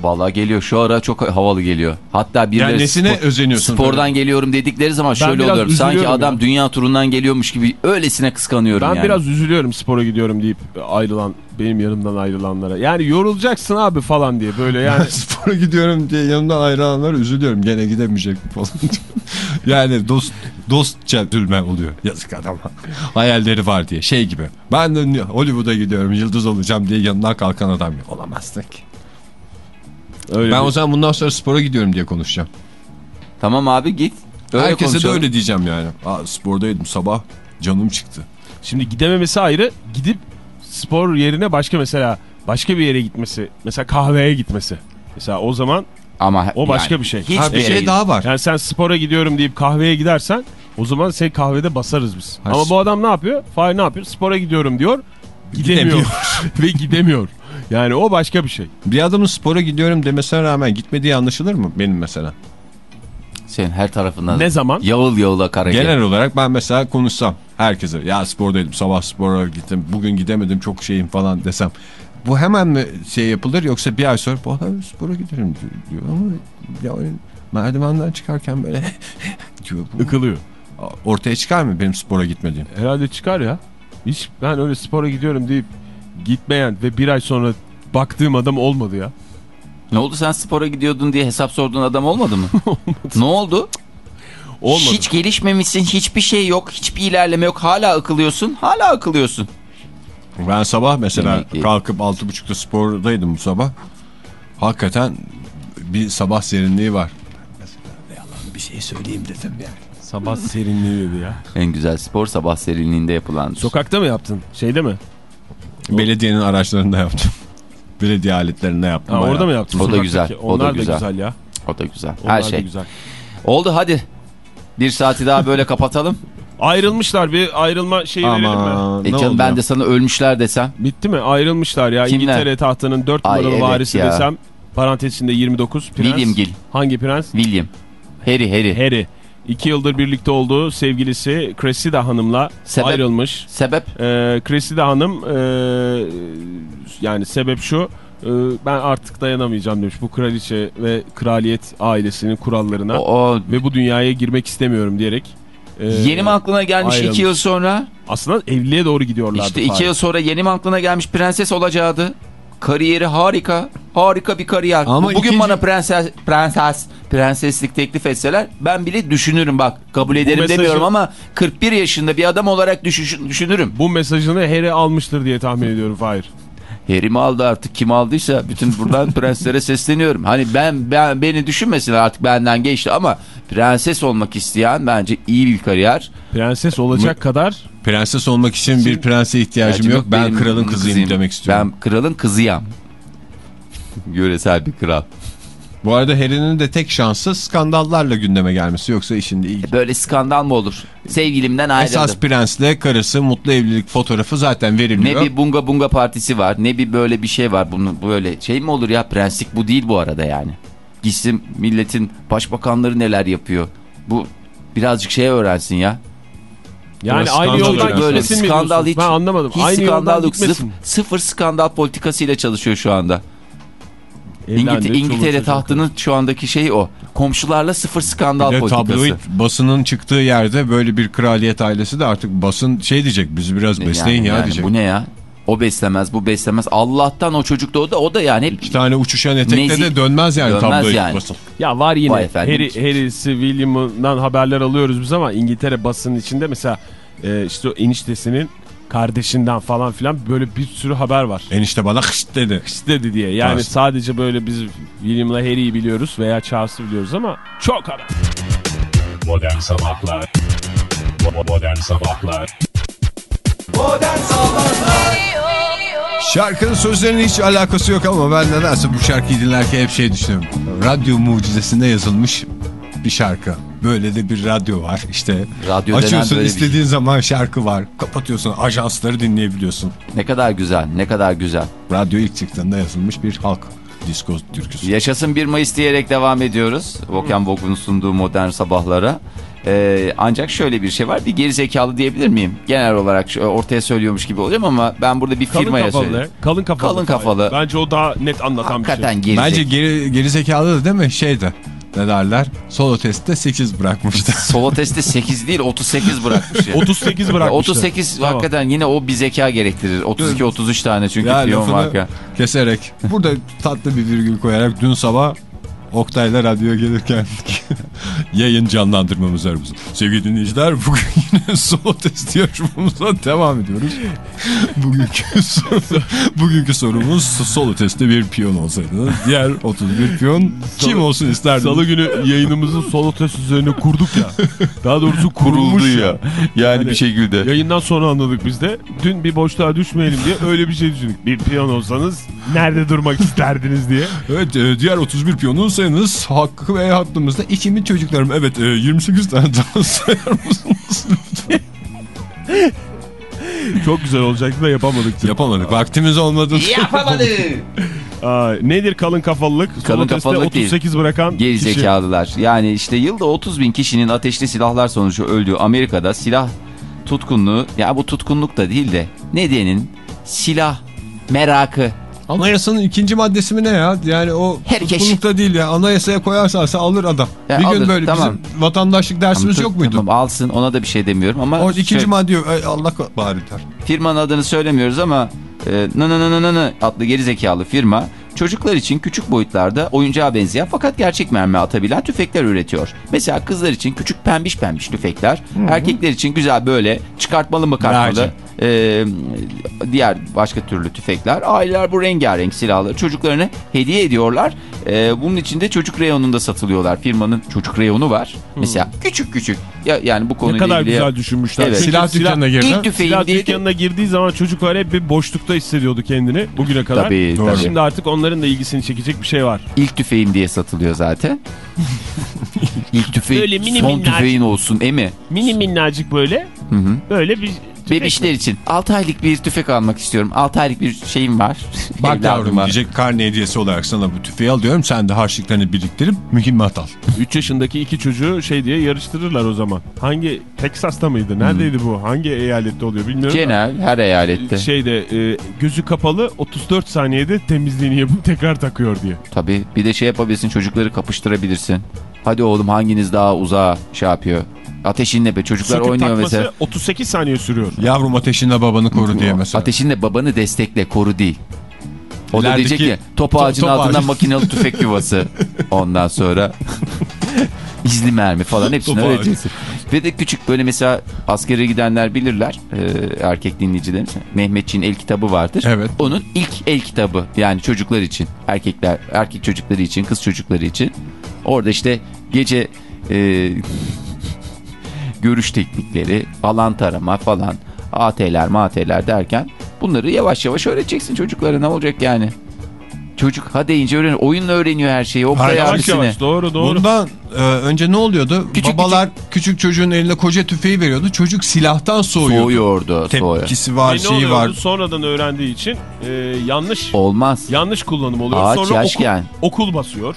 Vallahi geliyor. Şu ara çok havalı geliyor. Hatta birileri Yani nesine özeniyorsun? spordan geliyorum dedikleri zaman şöyle biraz oluyorum. Sanki adam ya. dünya turundan geliyormuş gibi öylesine kıskanıyorum Ben yani. biraz üzülüyorum spora gidiyorum deyip ayrılan benim yanımdan ayrılanlara. Yani yorulacaksın abi falan diye böyle (laughs) yani. spora gidiyorum diye yanımdan ayrılanlara üzülüyorum. Gene gidemeyecek falan. (laughs) yani dost dostça üzülme oluyor. Yazık adama. Hayalleri var diye. Şey gibi. Ben de Hollywood'a gidiyorum yıldız olacağım diye yanından kalkan adam. Olamazsın ki. Öyle Ben bir- o zaman bundan sonra spora gidiyorum diye konuşacağım. Tamam abi git. Öyle Herkese de konuşalım. öyle diyeceğim yani. Aa, spordaydım sabah canım çıktı. Şimdi gidememesi ayrı. Gidip spor yerine başka mesela başka bir yere gitmesi. Mesela kahveye gitmesi. Mesela o zaman Ama O başka yani bir şey. Hiçbir Ha, bir şey daha var. yani sen spora gidiyorum deyip kahveye gidersen o zaman seni kahvede basarız biz. Ha, Ama bu adam ne yapıyor? Fahir ne yapıyor? Spora gidiyorum diyor. Gidemiyor. (laughs) Ve gidemiyor. Yani o başka bir şey. Bir adamın spora gidiyorum demesine rağmen gitmediği anlaşılır mı benim mesela? Senin her tarafından Ne zaman? yağıl yağıla kara Genel olarak ben mesela konuşsam herkese ya spordaydım sabah spora gittim bugün gidemedim çok şeyim falan desem. Bu hemen mi şey yapılır yoksa bir ay sonra bu spora giderim diyor ama yani merdivenden çıkarken böyle (laughs) diyor. Bu Ikılıyor. ortaya çıkar mı benim spora gitmediğim? Herhalde çıkar ya. Hiç ben öyle spora gidiyorum deyip gitmeyen ve bir ay sonra baktığım adam olmadı ya. Ne oldu sen spora gidiyordun diye hesap sorduğun adam olmadı mı? (laughs) ne oldu? Olmadı. Hiç gelişmemişsin, hiçbir şey yok, hiçbir ilerleme yok. Hala akılıyorsun, hala akılıyorsun. Ben sabah mesela kalkıp 6.30'da spordaydım bu sabah. Hakikaten bir sabah serinliği var. Mesela yalan bir şey söyleyeyim dedim yani. Sabah serinliği ya. En güzel spor sabah serinliğinde yapılan. Sokakta mı yaptın? Şeyde mi? Belediyenin araçlarında yaptım. (laughs) Belediye aletlerinde yaptım. Ha, bayağı. orada mı yaptın? O da güzel, o da Onlar güzel. da güzel ya. O da güzel. Onlar Her da şey. güzel. Oldu hadi. Bir saati daha böyle kapatalım. Ayrılmışlar bir ayrılma şeyi verelim mi? Ama E canım ben ya? de sana ölmüşler desem. Bitti mi? Ayrılmışlar ya. Kimler? İngiltere tahtının 4 Ay, numaralı evet varisi ya. desem. Parantez içinde 29. Prens. William Gill. Hangi prens? William. Harry Harry. Harry. İki yıldır birlikte olduğu sevgilisi Cressida Hanım'la Sebep? ayrılmış. Sebep? Ee, Cressida Hanım e, yani sebep şu e, ben artık dayanamayacağım demiş bu kraliçe ve kraliyet ailesinin kurallarına O, o ve bu dünyaya girmek istemiyorum diyerek. e, yeni mi aklına gelmiş ayrılmış. iki yıl sonra? Aslında evliliğe doğru gidiyorlardı. İşte iki yıl sonra yeni mi aklına gelmiş prenses olacaktı? Kariyeri harika. Harika bir kariyer. Ama Bugün ikinci- bana prenses, prenses, prenseslik teklif etseler ben bile düşünürüm bak. Kabul ederim mesajı- demiyorum ama 41 yaşında bir adam olarak düşüş- düşünürüm. Bu mesajını Harry almıştır diye tahmin ediyorum Fahir. Harry mi aldı artık kim aldıysa bütün buradan (laughs) prenslere sesleniyorum. Hani ben, ben beni düşünmesinler artık benden geçti ama prenses olmak isteyen bence iyi bir kariyer. Prenses olacak kadar Prenses olmak için bir prense ihtiyacım Gerçi yok. Ben kralın kızıyım, demek istiyorum. Ben kralın kızıyam. Yöresel bir kral. Bu arada Harry'nin de tek şansı skandallarla gündeme gelmesi. Yoksa işinde iyi. Böyle skandal mı olur? Sevgilimden ayrıldım. Esas prensle karısı mutlu evlilik fotoğrafı zaten Ne veriliyor. bir bunga bunga partisi var ne bir böyle bir şey var. Bunun böyle şey mi olur ya prenslik bu değil bu arada yani. Gitsin milletin başbakanları neler yapıyor. Bu birazcık şey öğrensin ya. Yani Burası aynı yoldan öyle. Böyle skandal hiç, Ben anlamadım. hiç aynı skandal yok. Sıfır, sıfır skandal politikasıyla çalışıyor şu anda. İngiltere, çoluk İngiltere çocuk. tahtının şu andaki şeyi o. Komşularla sıfır skandal Bir politikası. tabloid basının çıktığı yerde böyle bir kraliyet ailesi de artık basın şey diyecek bizi biraz besleyin Yani- ya yani diyecek. Bu ne ya? O beslemez bu beslemez. Allah'tan o çocuk da o da o da yani hep İki tane uçuşan etekle Nezi- de dönmez yani Dönmez tabloid yani. basın. Ya var yine. Harry, Harry'si William'dan haberler alıyoruz biz ama İngiltere basının içinde mesela e, işte o eniştesinin kardeşinden falan filan böyle bir sürü haber var. Enişte bana hışt dedi. dedi diye. Yani Evet. sadece böyle biz William'la Harry'i biliyoruz veya Charles'ı biliyoruz ama çok haber. Modern Sabahlar Bo- Modern Sabahlar Şarkının sözlerinin hiç alakası yok ama ben nedense bu şarkıyı dinlerken hep şey düşünüyorum. Radyo mucizesinde yazılmış bir şarkı. Böyle de bir radyo var işte. Radyo denen Açıyorsun böyle bir şey. istediğin zaman şarkı var. Kapatıyorsun ajansları dinleyebiliyorsun. ne kadar güzel ne kadar güzel. Radyo ilk çıktığında yazılmış bir halk disko türküsü. Yaşasın 1 Mayıs diyerek devam ediyoruz. Volkan Vogu'nun sunduğu modern sabahlara. Ee, ancak şöyle bir şey var. Bir geri zekalı diyebilir miyim? Genel olarak ortaya söylüyormuş gibi olacağım ama ben burada bir Kalın firmaya kafalı. söyleyeyim. ne? Kalın kafalı. Kalın kafalı. Bence o daha net anlatan bir şey. Hakikaten geri Bence geri, geri zekalı da değil mi şeydi ne derler solo testte 8 bırakmıştı. (laughs) Solo testte 8 değil 38 bırakmış (laughs) ya. 38 Ya bırakmıştı. 38 Tamam. hakikaten yine o bir zeka gerektirir. 32-33 tane çünkü ya piyon marka. keserek burada tatlı bir virgül koyarak dün sabah Oktay'la radyoya gelirken (laughs) yayın canlandırmamız var bizim. Sevgili dinleyiciler bugün (laughs) yine solo test yarışmamıza devam ediyoruz. bugünkü, (laughs) soru, bugünkü sorumuz solo testte bir piyon olsaydınız. Diğer 31 piyon kim olsun isterdiniz? Salı günü yayınımızı solo test üzerine kurduk ya. Daha doğrusu kurulmuş ya. Yani, bir şekilde. Yayından sonra anladık biz de. Dün bir boşluğa düşmeyelim diye öyle bir şey düşündük. Bir piyon olsanız nerede durmak isterdiniz diye. Evet e, diğer 31 piyonun sayınız hakkı ve hakkımızda ekimin çocuklarım. Evet e, 28 tane daha sayar mısınız? (laughs) Çok güzel olacaktı da yapamadık. Yapamadık. Vaktimiz olmadı. Yapamadı. (laughs) Aa, nedir kalın kafalılık? Kalın kafalılık değil. 38 bırakan Geri kişi. zekalılar. Yani işte yılda 30 bin kişinin ateşli silahlar sonucu öldüğü Amerika'da silah tutkunluğu ya bu tutkunluk da değil de nedinin silah merakı. Anayasanın ikinci maddesi mi ne ya? Yani o Herkes. tutkunlukta değil ya. Anayasaya koyarsa alır adam. Ya bir alır, gün böyle tamam. bizim vatandaşlık dersimiz Tamam, yok muydu? Tamam alsın ona da bir şey demiyorum ama O ikinci şöyle- madde yok. Allah bari der. firmanın adını söylemiyoruz ama e, nananananana adlı gerizekalı firma çocuklar için küçük boyutlarda oyuncağa benzeyen fakat gerçek mermi atabilen tüfekler üretiyor. Mesela kızlar için küçük pembiş pembiş tüfekler, erkekler için güzel böyle çıkartmalı mı kartmalı. E, diğer başka türlü tüfekler. Aileler bu rengarenk silahları çocuklarına hediye ediyorlar. E, bunun için de çocuk reyonunda satılıyorlar. Firmanın çocuk reyonu var. Mesela küçük küçük ya, yani bu Ne konuyla kadar ilgili. güzel düşünmüşler. Evet. Çünkü Silah dükkanına girdi. İlk tüfeğim Silah diye dükkanına girdiği zaman çocuk var hep bir boşlukta hissediyordu kendini bugüne kadar. Tabii, Doğru. tabii. Şimdi artık onların da ilgisini çekecek bir şey var. İlk tüfeğim diye satılıyor zaten. (laughs) İlk tüfeğin Böyle mini son minnacık. tüfeğin olsun emi. Mini minnacık böyle Hı hı. böyle bir Bebişler mi? için 6 aylık bir tüfek almak istiyorum. 6 aylık bir şeyim var. (laughs) Bak yavrum var. diyecek karne hediyesi olarak sana bu tüfeği alıyorum. Sen de harçlıklarını biriktirip mühimmat al. 3 yaşındaki iki çocuğu şey diye yarıştırırlar o zaman. Hangi Texas'ta mıydı? Neredeydi bu? Hangi eyalette oluyor bilmiyorum. Genel her eyalette. Şeyde e, gözü kapalı 34 saniyede temizliğini yapıp (laughs) tekrar takıyor diye. Tabii bir de şey yapabilirsin çocukları kapıştırabilirsin. Hadi oğlum hanginiz daha uzağa şey yapıyor. Ateşinle be çocuklar Söküp oynuyor takması mesela. 38 saniye sürüyor. Yavrum ateşinle babanı koru diye mesela. Ateşinle babanı destekle koru değil. O da İlerideki diyecek ki top to- ağacının top altından ağacı. makinalı tüfek yuvası. (laughs) Ondan sonra (laughs) izli mermi falan hepsini Top ağacı. öğreteceksin. Ve de küçük böyle mesela askere gidenler bilirler e, erkek dinleyicilerimiz. Mehmetçiğin el kitabı vardır. Evet. Onun ilk el kitabı yani çocuklar için erkekler erkek çocukları için kız çocukları için. Orada işte gece e, görüş teknikleri, alan tarama falan, AT'ler, MAT'ler derken bunları yavaş yavaş öğreteceksin çocuklara ne olacak yani? Çocuk ha deyince öğreniyor. Oyunla öğreniyor her şeyi. O Hayır, Yavaş abisine. yavaş doğru doğru. Bundan e, önce ne oluyordu? Küçük Babalar küçük. çocuğun eline koca tüfeği veriyordu. Çocuk silahtan soğuyordu. Soğuyordu. Soğuyor. Tepkisi var, E ne şeyi oluyordu? var. Sonradan öğrendiği için e, yanlış Olmaz. yanlış kullanım oluyor. Ağaç sonra okul, yaşken. okul basıyor.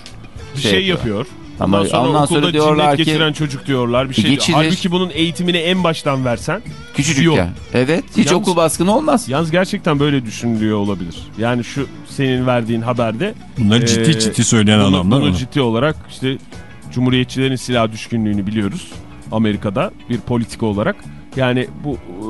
Bir Şey şey, yapıyor. yapıyor. Ama Ondan sonra ondan sonra diyorlar ki- geçiren çocuk diyorlar. Bir şey. Geçirir. Halbuki bunun eğitimini en baştan versen. Küçücük Yok. ya. Evet. Hiç Yalnız- okul baskını olmaz. Yalnız gerçekten böyle düşünülüyor olabilir. Yani şu senin verdiğin haberde. Bunları ciddi e, ciddi söyleyen bunu, adamlar bunu ama. ciddi olarak işte Cumhuriyetçilerin silah düşkünlüğünü biliyoruz. Amerika'da bir politika olarak. Yani bu e,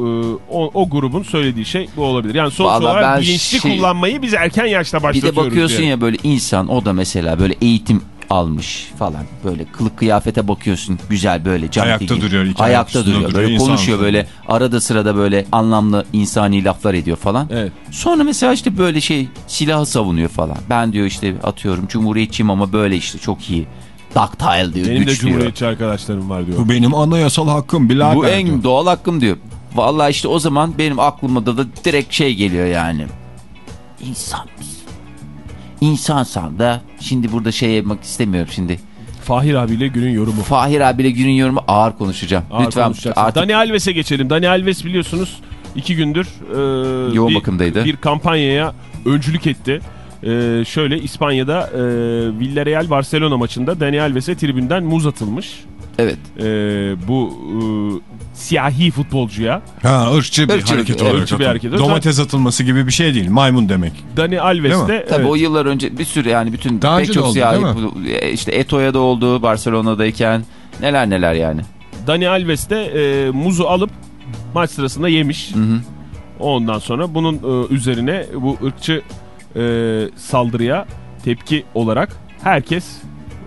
o, o grubun söylediği şey bu olabilir. Yani sonuç Vallahi olarak bilinçli şey- kullanmayı biz erken yaşta Bir başlatıyoruz. de bakıyorsun diye. ya böyle insan o da mesela böyle eğitim almış falan böyle kılık kıyafete bakıyorsun güzel böyle Ayakta gibi. duruyor, iki ayakta duruyor duruyor, böyle insan konuşuyor böyle arada sırada böyle anlamlı insani laflar ediyor falan Evet. sonra mesela işte böyle şey silahı savunuyor falan ben diyor işte atıyorum cumhuriyetçiyim ama böyle işte çok iyi ductile diyor Benim de güç diyor Cumhuriyetçi arkadaşlarım var diyor. Bu benim anayasal hakkım birader. bu en diyor. doğal hakkım diyor vallahi işte o zaman benim aklıma da, da direkt şey geliyor yani insan mısın? İnsansan da şimdi burada şey yapmak istemiyorum şimdi. Fahir abiyle günün yorumu. Fahir abiyle günün yorumu ağır konuşacağım. Ağır Lütfen artık Dani Alves'e geçelim. Dani Alves biliyorsunuz iki gündür e, Yoğun bir, bakımdaydı. bir kampanyaya öncülük etti. E, şöyle İspanya'da e, Villarreal Barcelona maçında Dani Alves'e tribünden muz atılmış. evet. E, bu e, siyahi futbolcuya Ha ırkçı bir Irkçılık, hareket olarak. ırkçı bir hareket. Domates atılması gibi bir şey değil. Maymun demek. Dani Alves de Tabii evet, o yıllar önce bir sürü yani bütün Daha pek çok oldu, siyahi e, işte Eto'ya da oldu Barcelona'dayken neler neler yani. Dani Alves de e, muzu alıp maç sırasında yemiş. Hı hı. Ondan sonra bunun e, üzerine bu ırkçı e, saldırıya tepki olarak herkes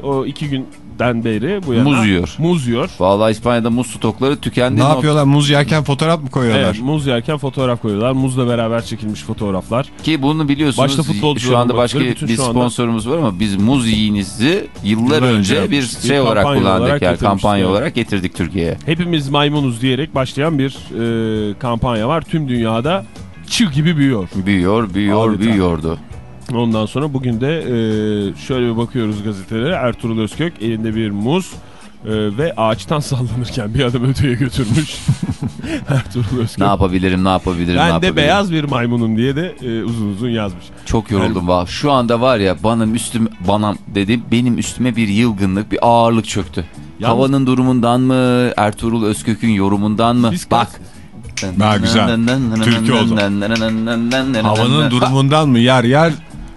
o iki gün Madrid'den beri bu yana Muz yiyor. Muz yiyor. Vallahi İspanya'da muz stokları tükendi. Ne yapıyorlar? Muz yerken fotoğraf mı koyuyorlar? Evet, muz yerken fotoğraf koyuyorlar. Muzla beraber çekilmiş fotoğraflar. Ki bunu biliyorsunuz. Başta futbolcuların şu anda başka bir şu anda- sponsorumuz var ama biz muz yiyinizi yıllar Yıllar önce önce bir şey Bir olarak kullandık olarak yani kampanya evet. olarak getirdik Türkiye'ye. Hepimiz maymunuz diyerek başlayan bir e, kampanya var. Tüm dünyada çığ gibi büyüyor. Büyüyor, büyüyor, Adeta. büyüyordu. Ondan sonra bugün de e, şöyle bir bakıyoruz gazetelere. Ertuğrul Özkök elinde bir muz e, ve ağaçtan sallanırken bir adım öteye götürmüş. Ertuğrul Özkök. Ne yapabilirim, ne yapabilirim, ne ben de yapabilirim. beyaz bir maymunum diye de e, uzun uzun yazmış. Çok yoruldum valla. Şu anda var ya bana üstüm bana dedim benim üstüme bir yılgınlık, bir ağırlık çöktü. Yalnız- Havanın durumundan mı, Ertuğrul Özkök'ün yorumundan mı? Biz Bak. Ha, güzel. Türkü oldu. Havanın durumundan mı yer yer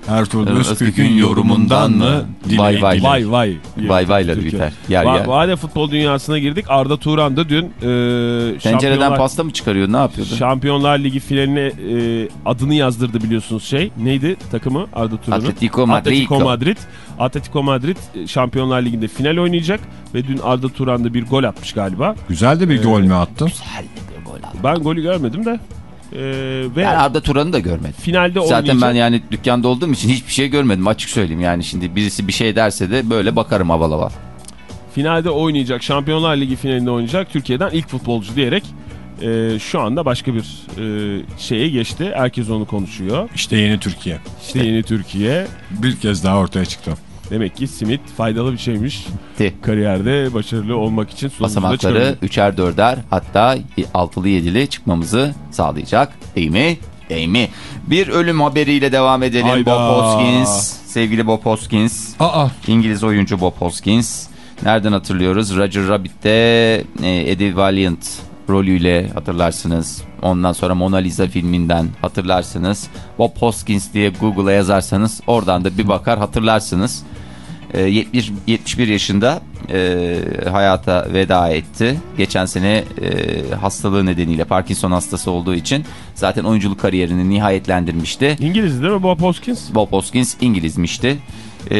Ertuğrul Özkök'ün yorumundan mı? Vay vay. dile- Vay vay. Vay vayla biter. Yer Va- yer. Vade futbol dünyasına girdik. Arda Turan da dün e, Tencereden pasta mı çıkarıyor? Ne yapıyordu? Şampiyonlar Ligi finaline e, adını yazdırdı biliyorsunuz şey. Neydi takımı Arda Turan'ın? Atletico Madrid. Atletico Madrid. Atletico Madrid e, Şampiyonlar Ligi'nde final oynayacak ve dün Arda Turan da bir gol atmış galiba. Güzel de bir gol mü attı? Ben golü görmedim de. E, ve Ben Arda Turan'ı da görmedim. finalde oynayacak. Zaten ben yani dükkanda olduğum için hiçbir şey görmedim açık söyleyeyim yani şimdi birisi bir şey derse de böyle bakarım havalı havalı. Finalde oynayacak. Şampiyonlar Ligi finalinde oynayacak. Türkiye'den ilk futbolcu diyerek e, şu anda başka bir e, şeye geçti. Herkes onu konuşuyor. İşte yeni Türkiye. İşte yeni Türkiye. Bir kez daha ortaya çıktı. Demek ki simit faydalı bir şeymiş. Ti. Kariyerde başarılı olmak için sonumuzu Basamakları üçer dörder hatta altılı yedili çıkmamızı sağlayacak değil mi? Değil mi? Bir ölüm haberiyle devam edelim. Hayda. Bob Hoskins, sevgili Bob Hoskins, Aa İngiliz oyuncu Bob Hoskins. Nereden hatırlıyoruz? Roger Rabbit'te e, Eddie Valiant rolüyle hatırlarsınız. Ondan sonra Mona Lisa filminden hatırlarsınız. Bob Hoskins diye Google'a yazarsanız oradan da bir bakar hatırlarsınız. E, 70, 71 yaşında e, hayata veda etti. Geçen sene e, hastalığı nedeniyle Parkinson hastası olduğu için zaten oyunculuk kariyerini nihayetlendirmişti. İngiliz değil mi Bob Hoskins? Bob Hoskins İngilizmişti. E,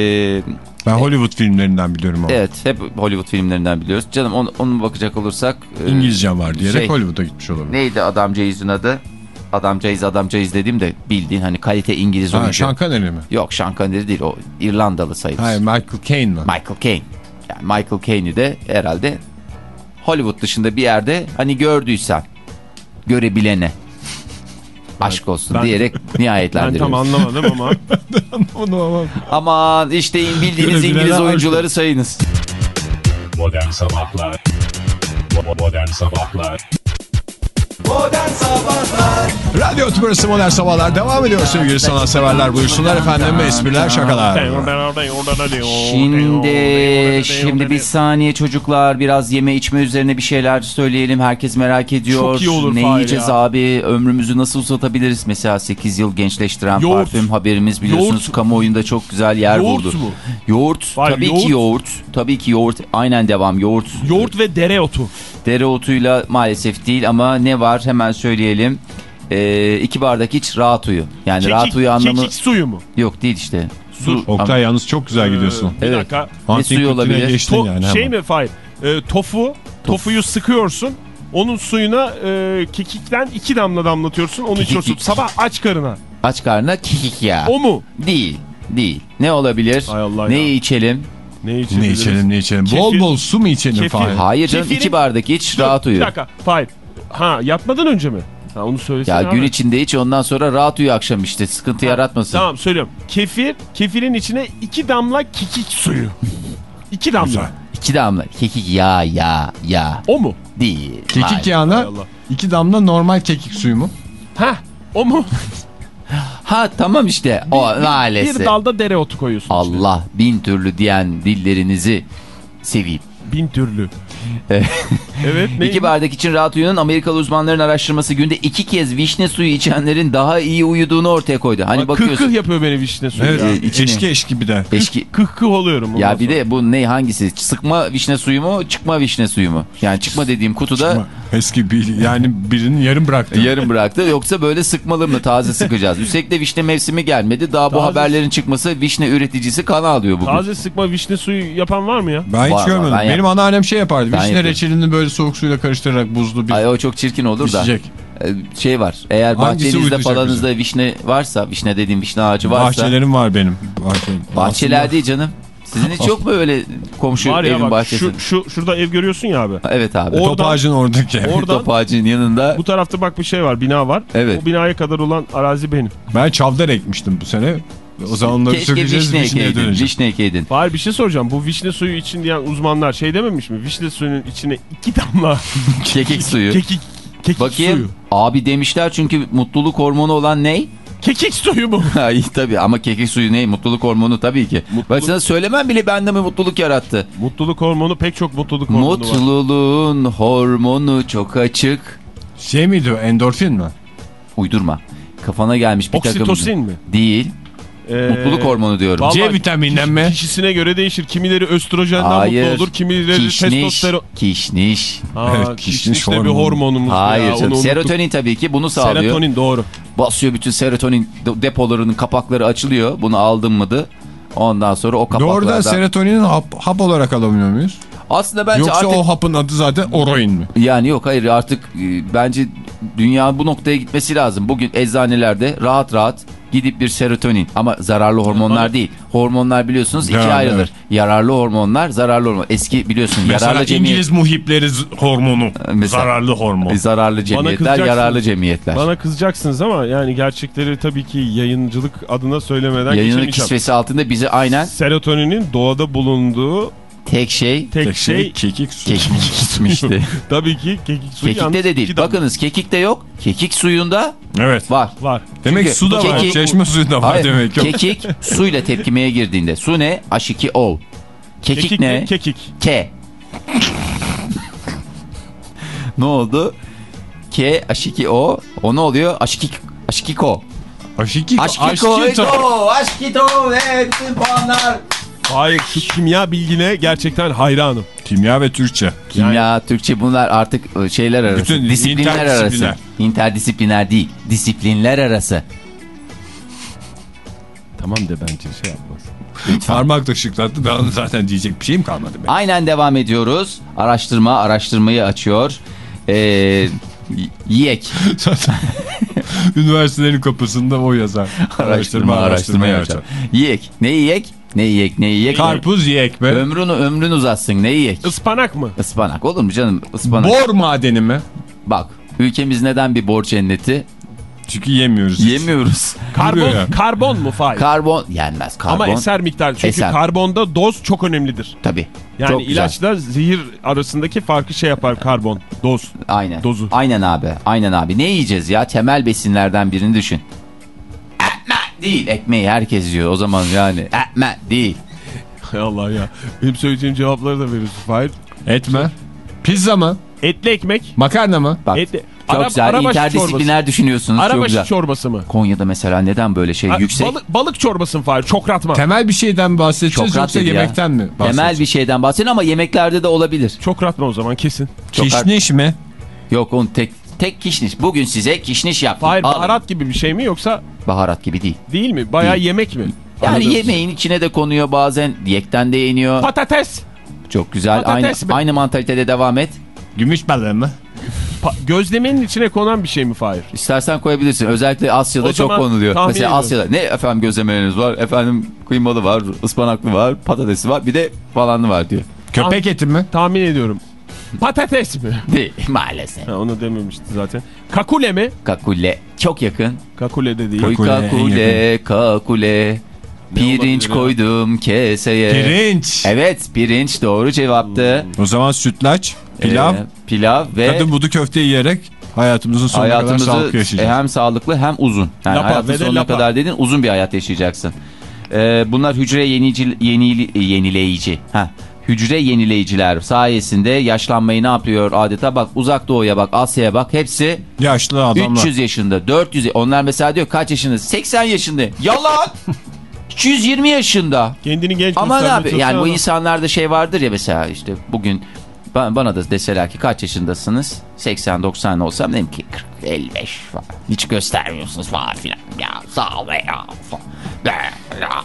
ben Hollywood filmlerinden biliyorum ama. Evet hep Hollywood filmlerinden biliyoruz. Canım onu, onu bakacak olursak. e, İngilizcem var diyerek şey, Hollywood'a gitmiş olabilir. Neydi adamcağızın adı? Adamcağız adamcağız dediğim de bildiğin hani kalite İngiliz Ha, oyuncu. Sean Connery mi? Yok Sean Connery değil o İrlandalı sayılır. Hayır Michael Caine mi? Michael Caine. Yani Michael Caine'i de herhalde Hollywood dışında bir yerde hani gördüysen görebilene aşk olsun ben- diyerek (laughs) Ben nihayetlendiriyoruz. tam anlamadım ama. (laughs) Onu ama. Aman işte bildiğiniz İngiliz oyuncuları sayınız. Modern Sabahlar Bo- Modern Sabahlar Radyo Tümrüsü Modern Sabahlar devam ediyor sevgili sanatseverler. Buyursunlar efendim espriler şakalar. Şimdi şimdi bir saniye çocuklar biraz yeme içme üzerine bir şeyler söyleyelim. Herkes merak ediyor. Çok iyi olur Ne Fahir yiyeceğiz ya. abi? Ömrümüzü nasıl uzatabiliriz? Mesela 8 yıl gençleştiren Yoğurt. parfüm haberimiz biliyorsunuz Yoğurt. kamuoyunda çok güzel yer Yoğurt buldu. mu? Yoğurt. Hayır, tabii yoğurt. ki yoğurt. Tabii ki yoğurt. Aynen devam. Yoğurt. Yoğurt ve dereotu. Dereotuyla maalesef değil ama ne var hemen söyleyelim. Ee, iki bardak iç rahat uyu. Yani rahat uyu anlamı kekik suyu mu? yok değil işte. Su. Oktay yalnız çok güzel gidiyorsun. Ee, bir Evet. dakika. Ne suyu olabilir? To- yani şey hemen. mi Fahir? Ee, tofu. Tofuyu sıkıyorsun. Onun suyuna e, kekikten iki damla damlatıyorsun. Onu Kekik- içiyorsun. Sabah aç karına. Aç karnına kekik ya. O mu? Değil. Değil. Ne olabilir? Hay Allah ne ya. içelim? Ne Ne içebiliriz? içelim ne içelim. Kefir- Bol bol su mu içelim Fahir? Hayır canım Kefirin- iki bardak iç Dur, rahat uyu. Bir dakika. Fahir. Ha yatmadan önce mi? Ha onu söylesene Ya abi. gün içinde iç ondan sonra rahat uyu akşam işte sıkıntı yaratmasın. Tamam söylüyorum. Kefir, kefirin içine iki damla kekik suyu. iki damla. Güzel. İki damla kekik ya ya ya O mu? değil. Kekik Hayır. Hay yağına iki damla normal kekik suyu mu? Ha o mu? Ha tamam işte o maalesef. Bir dalda dereotu koyuyorsun. Allah bin türlü diyen dillerinizi seveyim. Bin türlü. Evet. (laughs) evet. Ne? İki bardak için rahat uyunun Amerikalı uzmanların araştırması günde iki kez vişne suyu içenlerin daha iyi uyuduğunu ortaya koydu. Hani Kıh bakıyorsun. kıh yapıyor beni vişne suyu. Evet. ya. Ee, içine- Eşki eşki bir de. Eşki, Kıh kıh oluyorum. Ya bir de bu ne hangisi? Sıkma vişne suyu mu, çıkma vişne suyu mu? Yani çıkma dediğim kutuda Çıkma. Eski bir yani birinin yarım bıraktı. Yarım bıraktı. Yoksa böyle sıkmalı mı taze sıkacağız. Üstelik de vişne mevsimi gelmedi. Daha bu Taze- haberlerin çıkması vişne üreticisi kan alıyor bugün. Taze sıkma vişne suyu yapan var mı ya? Ben hiç Var, var, görmedim. ben Benim anneannem şey yapardı. Ben Vişne yapıyorum. reçelini böyle soğuk suyla karıştırarak buzlu bir Ay o çok çirkin olur da. içecek. Ee, Şey var. Eğer Hangisi bahçenizde falanızda vişne varsa, vişne dediğim vişne ağacı varsa. Bahçelerim var benim. Bahçe- Bahçeler Aslında- değil canım. Sizin hiç yok mu öyle komşu Var ya evin bak bahçesi? şu, şu, şurada ev görüyorsun ya abi. Evet abi. O- Top Oradan- ağacın oradaki. Oradan Top ağacının yanında. bu tarafta bak bir şey var bina var. Evet. O binaya kadar olan arazi benim. Ben çavdar ekmiştim bu sene. O zaman onları Keşke sökeceğiz vişne vişneye döneceğiz. Vişne ekeydin. Fahir bir şey soracağım. Bu vişne suyu için diyen uzmanlar şey dememiş mi? Vişne suyunun içine iki damla (laughs) Kekik suyu. kekik, kekik Bakayım. suyu. Abi demişler çünkü mutluluk hormonu olan ne? Kekik suyu mu? (laughs) İyi tabii ama kekik suyu ne? Mutluluk hormonu tabii ki. Ben sana söylemem bile bende mi mutluluk yarattı. mutluluk hormonu pek çok mutluluk hormonu var. Mutluluğun hormonu çok açık. Şey miydi o endorfin mi? Uydurma. Kafana gelmiş bir Oksitosin takım. mi? Değil. Ee, Mutluluk hormonu diyorum. Vallahi C vitaminden mi? Kişisine göre değişir. Kimileri östrojenden Hayır. mutlu olur, kimileri Kişniş. testosteron. Kişniş. Aa, Evet, (laughs) kişniş, kişniş de bir hormonu. hormonumuz. Hayır ya, canım. Serotonin tabii ki bunu sağlıyor. Serotonin doğru. Basıyor bütün serotonin de- depolarının kapakları açılıyor. Bunu aldın mıdı? Ondan sonra o Doğrudan kapaklardan... serotonini hap, hap olarak alabiliyor muyuz? Aslında bence Yoksa artık... o hapın adı zaten oroin mi? Yani yok hayır artık e, bence dünya bu noktaya gitmesi lazım. Bugün eczanelerde rahat rahat gidip bir serotonin ama zararlı hormonlar değil. Hormonlar biliyorsunuz ikiye Yani, ayrılır. evet. Yararlı hormonlar, zararlı hormon. Eski biliyorsun Mesela yararlı cemiyet, İngiliz muhipleri hormonu. Mesela- zararlı hormon. zararlı cemiyetler, yararlı cemiyetler. Bana kızacaksınız ama yani gerçekleri tabii ki yayıncılık adına söylemeden Yayının geçemeyeceğim. kisvesi altında bizi aynen Serotoninin doğada bulunduğu tek şey tek, Tek şey, şey kekik suyu. kekik (laughs) işte. (laughs) tabii ki kekik suyu. Kekikte de değil. Bakınız kekikte yok. Kekik suyunda Evet. var. Var. Demek Çünkü su da var. kekik- Çeşme suyu da var Hayır, demek ki. Kekik (laughs) suyla tepkimeye girdiğinde. Su ne? H2O. Kekik, Kekik ne? Kekik. K. ne oldu? K, H2O. O ne oluyor? H2, H2O. Aşikiko. H2O. H2O. Evet bütün puanlar. Hayır şu kimya bilgine gerçekten hayranım. Kimya ve Türkçe. Kimya, Türkçe bunlar artık e, şeyler arası. Bütün disiplinler arası. interdisipliner. İnterdisipliner değil. Disiplinler arası. Tamam de bence şey yapmaz. Parmak da şıklattı. Ben zaten diyecek bir şeyim kalmadı. Benim. Aynen devam ediyoruz. Araştırma, araştırmayı açıyor. Ee, y- yiyek. (laughs) Üniversitelerin kapısında o yazar. Araştırma, araştırmayı açar. Yiyek. Ne yiyek? Ne yiyek, ne yiyek? Karpuz yiyek be. Ömrünü ömrün uzatsın. Ne yiyek? Ispanak mı? Ispanak. Olur mu canım? Ispanak. Bor madeni mi? Bak. Ülkemiz neden bir borç cenneti? Çünkü yemiyoruz. hiç. Yemiyoruz. Karbon, karbon mu Fahir? Karbon yenmez. Karbon. Ama eser miktar. Çünkü Eser. karbonda doz çok önemlidir. Tabii. Yani Çok güzel. ilaçla zehir arasındaki farkı şey yapar karbon, doz. Aynen. Dozu. Aynen abi. Aynen abi. Ne yiyeceğiz ya? Temel besinlerden birini düşün. Değil. Ekmeği herkes yiyor. O zaman yani. Ekmek değil. Hay Allah ya. Benim söyleyeceğim cevapları da veriyorsun Fahir. Et mi? Pizza mı? Etli ekmek. Makarna mı? Bak. Etli. Çok Ara- güzel. arabaşı interdisipliner düşünüyorsunuz. çok Arabaşı güzel. çorbası mı? Konya'da mesela neden böyle şey Ha, yüksek? Balık, balık çorbası mı Fahir? Çokratma. Temel bir şeyden bahsedeceğiz Çokrat yoksa ya. yemekten mi bahsedeceğiz? Temel bir şeyden bahsedin ama yemeklerde de olabilir. Çokratma o zaman kesin. Kişniş mi? Yok onun tek tek kişniş. Bugün size kişniş yaptım. Fahir Alın. baharat gibi bir şey mi yoksa Baharat gibi değil. değil mi? Bayağı Değil. yemek mi? Yani Anladım. yemeğin içine de konuyor bazen. Diyekten de yeniyor. Patates. Çok güzel. Patates Aynı, mi? aynı mantalitede devam et. Gümüş balığı mı? Pa- gözlemenin içine konan bir şey mi Fahir? İstersen koyabilirsin. Özellikle Asya'da O çok konuluyor. Mesela ediyorum. Asya'da ne efendim gözlemeleriniz var? Efendim kıymalı var, ıspanaklı var, patatesli var. Bir de falanlı var diyor. Köpek eti mi? Tahmin ediyorum. Patates mi? (laughs) Değil maalesef. Ha, onu dememişti zaten. Kakule mi? Kakule çok yakın. Kakule de değil. Koy Kakule kakule, kakule. Pirinç olabilir ya? koydum keseye. Pirinç. Evet pirinç doğru cevaptı. O zaman sütlaç, pilav, Ee, pilav ve kadın budu köfte yiyerek hayatımızın sonuna kadar hayatımızı sağlıklı yaşayacağız. hem sağlıklı hem uzun. Yani Lapa hayatın sonuna lapa. kadar dedin uzun bir hayat yaşayacaksın. Ee, bunlar hücre yenici, yenili, yenileyici. Heh. Hücre yenileyiciler sayesinde yaşlanmayı ne yapıyor adeta? Bak uzak doğuya bak Asya'ya bak hepsi Yaşlı adamlar. 300 yaşında 400 onlar mesela diyor kaç yaşında? 80 yaşında. Yalan! (laughs) 220 yaşında. Kendini genç ama ne yapıyor yani bu çalışan insanlarda şey vardır ya mesela işte bugün Bana, bana da deseler ki kaç yaşındasınız? 80-90 olsam dedim ki 40-55 falan. Hiç göstermiyorsunuz falan filan. Ya sağ ol ya.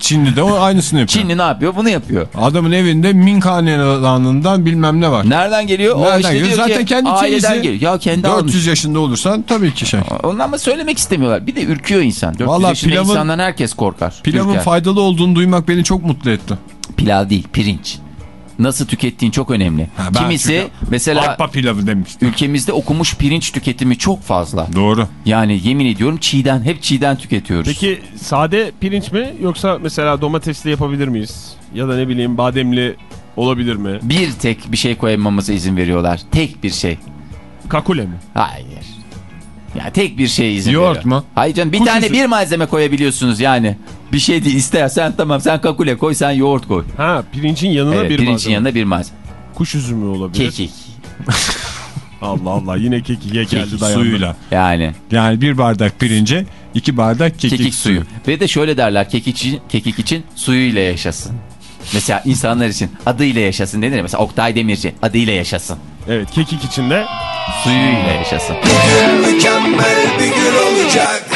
Çinli de o aynısını yapıyor. Çinli ne yapıyor? Bunu yapıyor. Adamın evinde Ming Hanedanı'ndan bilmem ne var. Nereden geliyor? Nereden o işte geliyor? Zaten ki, kendi aileden geliyor. Ya kendi 400 almış. yaşında olursan tabii ki şey. Ondan ama söylemek istemiyorlar. Bir de ürküyor insan. 400 Vallahi yaşında pilavın- insandan herkes korkar. Pilavın Ürker. faydalı olduğunu duymak beni çok mutlu etti. Pilav değil, pirinç. Nasıl tükettiğin çok önemli. Ha, Kimisi mesela Arpa pilavı demiştim. ülkemizde okumuş pirinç tüketimi çok fazla. Doğru. Yani yemin ediyorum çiğden, hep çiğden tüketiyoruz. Peki sade pirinç mi yoksa mesela domatesli yapabilir miyiz? Ya da ne bileyim bademli olabilir mi? Bir tek bir şey koymamıza izin veriyorlar. Tek bir şey. Kakule mi? Hayır. Ya tek bir şey izin Yoğurt veriyor. mu? Hayır canım bir Kuş tane bir malzeme koyabiliyorsunuz yani. Bir şey değil istersen tamam sen kakule koy sen yoğurt koy. Ha pirincin yanına Evet, bir pirincin malzeme. yanında bir malzeme. Kuş üzümü olabilir. Kekik. (laughs) Allah Allah yine kekike geldi Kekik dayandı. suyuyla. Yani Yani bir bardak pirince iki bardak kekik, kekik, suyu. Ve de şöyle derler kekik için, kekik için suyuyla yaşasın. Mesela insanlar için adıyla yaşasın denir. Mesela Oktay Demirci adıyla yaşasın. Evet kekik içinde Suyuyla yaşasın. Mükemmel bir gün olacak.